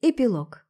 Эпилог.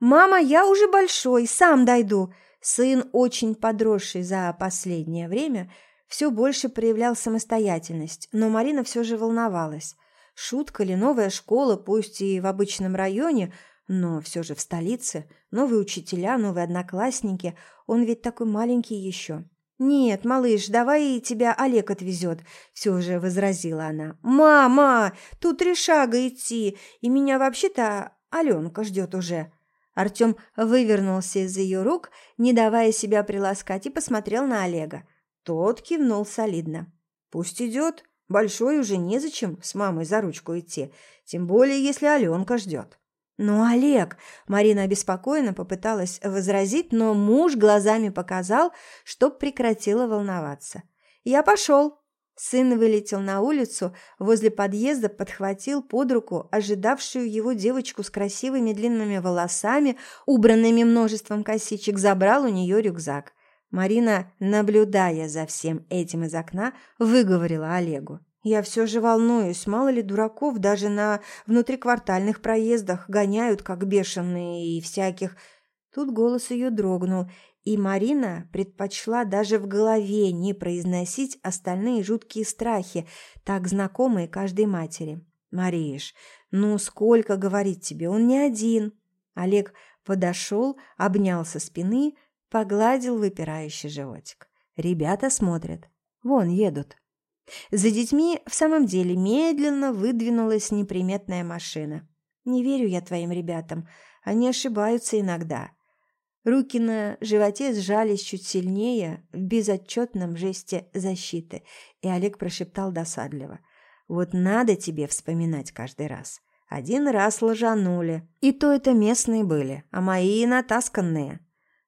«Мама, я уже большой, сам дойду!» Сын, очень подросший за последнее время, все больше проявлял самостоятельность, но Марина все же волновалась. Шутка ли новая школа, пусть и в обычном районе, но все же в столице, новые учителя, новые одноклассники, он ведь такой маленький еще. «Нет, малыш, давай тебя Олег отвезет», – все же возразила она. «Мама, тут три шага идти, и меня вообще-то Аленка ждет уже». Артем вывернулся из ее рук, не давая себя приласкать, и посмотрел на Олега. Тот кивнул солидно. «Пусть идет. Большой уже незачем с мамой за ручку идти, тем более если Аленка ждет». «Ну, Олег!» – Марина обеспокоенно попыталась возразить, но муж глазами показал, чтоб прекратила волноваться. «Я пошел!» Сын вылетел на улицу, возле подъезда подхватил под руку ожидавшую его девочку с красивыми длинными волосами, убранными множеством косичек, забрал у нее рюкзак. Марина, наблюдая за всем этим из окна, выговорила Олегу. «Я все же волнуюсь, мало ли дураков даже на внутриквартальных проездах гоняют, как бешеные, и всяких...» Тут голос ее дрогнул, и Марина предпочла даже в голове не произносить остальные жуткие страхи, так знакомые каждой матери. «Мариш, ну сколько говорить тебе, он не один!» Олег подошел, обнял со спины, погладил выпирающий животик. Ребята смотрят. Вон едут. За детьми в самом деле медленно выдвинулась неприметная машина. «Не верю я твоим ребятам. Они ошибаются иногда. Руки на животе сжались чуть сильнее в безотчетном жесте защиты, и Олег прошептал досадливо. «Вот надо тебе вспоминать каждый раз. Один раз ложанули, и то это местные были, а мои натасканные.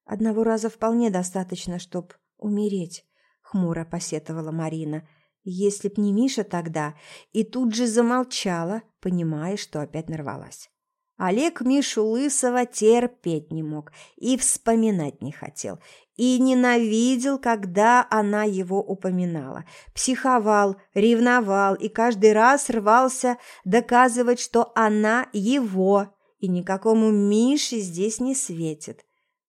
Одного раза вполне достаточно, чтоб умереть», — хмуро посетовала Марина. «Если б не Миша тогда», и тут же замолчала, понимая, что опять нарвалась. Олег Мишу Лысого терпеть не мог и вспоминать не хотел, и ненавидел, когда она его упоминала. Психовал, ревновал и каждый раз рвался доказывать, что она его, и никакому Мише здесь не светит.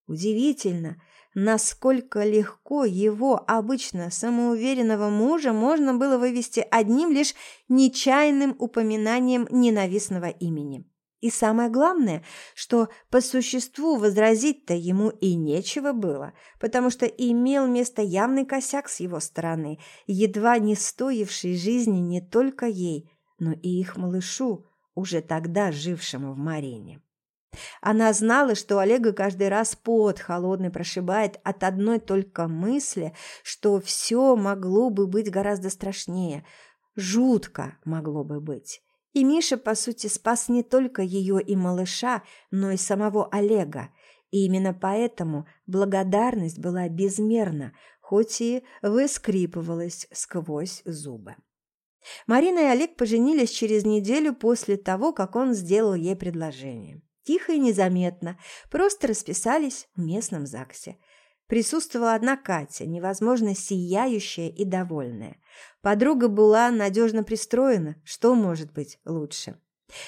Удивительно, насколько легко его, обычно самоуверенного мужа, можно было вывести одним лишь нечаянным упоминанием ненавистного имени. И самое главное, что по существу возразить-то ему и нечего было, потому что имел место явный косяк с его стороны, едва не стоивший жизни не только ей, но и их малышу, уже тогда жившему в Марине. Она знала, что Олега каждый раз пот холодный прошибает от одной только мысли, что все могло бы быть гораздо страшнее, жутко могло бы быть. И Миша, по сути, спас не только ее и малыша, но и самого Олега. И именно поэтому благодарность была безмерна, хоть и выскрипывалась сквозь зубы. Марина и Олег поженились через неделю после того, как он сделал ей предложение. Тихо и незаметно, просто расписались в местном ЗАГСе. Присутствовала одна Катя, невозможно сияющая и довольная. Подруга была надежно пристроена, что может быть лучше.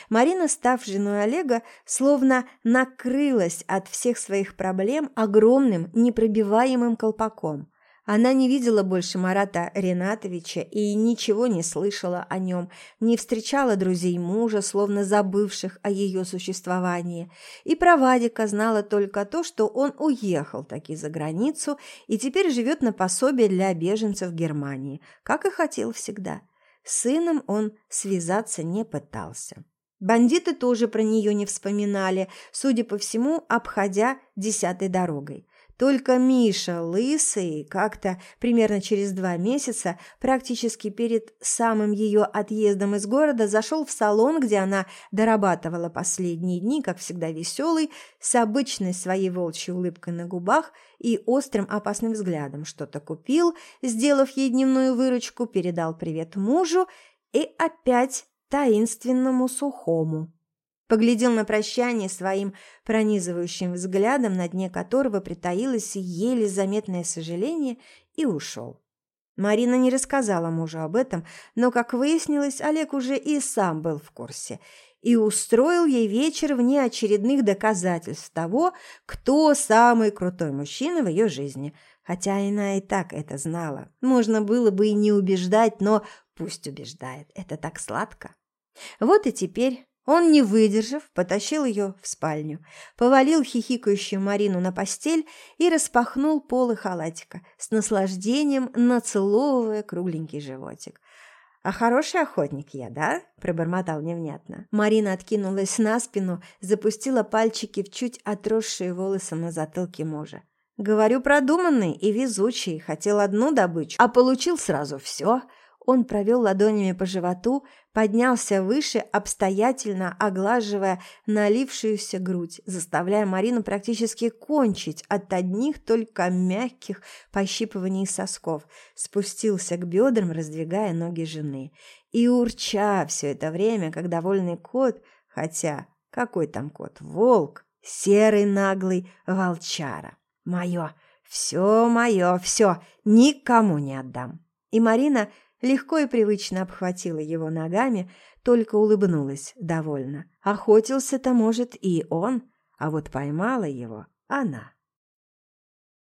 Марина, став женой Олега, словно накрылась от всех своих проблем огромным непробиваемым колпаком. Она не видела больше Марата Ренатовича и ничего не слышала о нем, не встречала друзей мужа, словно забывших о ее существовании. И про Вадика знала только то, что он уехал таки за границу и теперь живет на пособие для беженцев Германии, как и хотел всегда. С сыном он связаться не пытался. Бандиты тоже про нее не вспоминали, судя по всему, обходя десятой дорогой. Только Миша, лысый, как-то примерно через два месяца, практически перед самым ее отъездом из города, зашел в салон, где она дорабатывала последние дни, как всегда веселый, с обычной своей волчьей улыбкой на губах и острым опасным взглядом. Что-то купил, сделав ей дневную выручку, передал привет мужу и опять таинственному сухому поглядел на прощание своим пронизывающим взглядом, на дне которого притаилось еле заметное сожаление, и ушел. Марина не рассказала мужу об этом, но, как выяснилось, Олег уже и сам был в курсе. и устроил ей вечер вне очередных доказательств того, кто самый крутой мужчина в ее жизни. Хотя она и так это знала. Можно было бы и не убеждать, но пусть убеждает. Это так сладко. Вот и теперь он, не выдержав, потащил ее в спальню, повалил хихикающую Марину на постель и распахнул полы халатика, с наслаждением нацеловывая кругленький животик. «А хороший охотник я, да?» – пробормотал невнятно. Марина откинулась на спину, запустила пальчики в чуть отросшие волосы на затылке мужа. «Говорю, продуманный и везучий. Хотел одну добычу, а получил сразу все». Он провел ладонями по животу, поднялся выше, обстоятельно оглаживая налившуюся грудь, заставляя Марину практически кончить от одних только мягких пощипываний сосков, спустился к бедрам, раздвигая ноги жены. И урча все это время, как довольный кот, хотя какой там кот, волк, серый наглый волчара. Мое, все мое, все, никому не отдам. И Марина легко и привычно обхватила его ногами, только улыбнулась довольно. Охотился-то, может, и он, а вот поймала его она.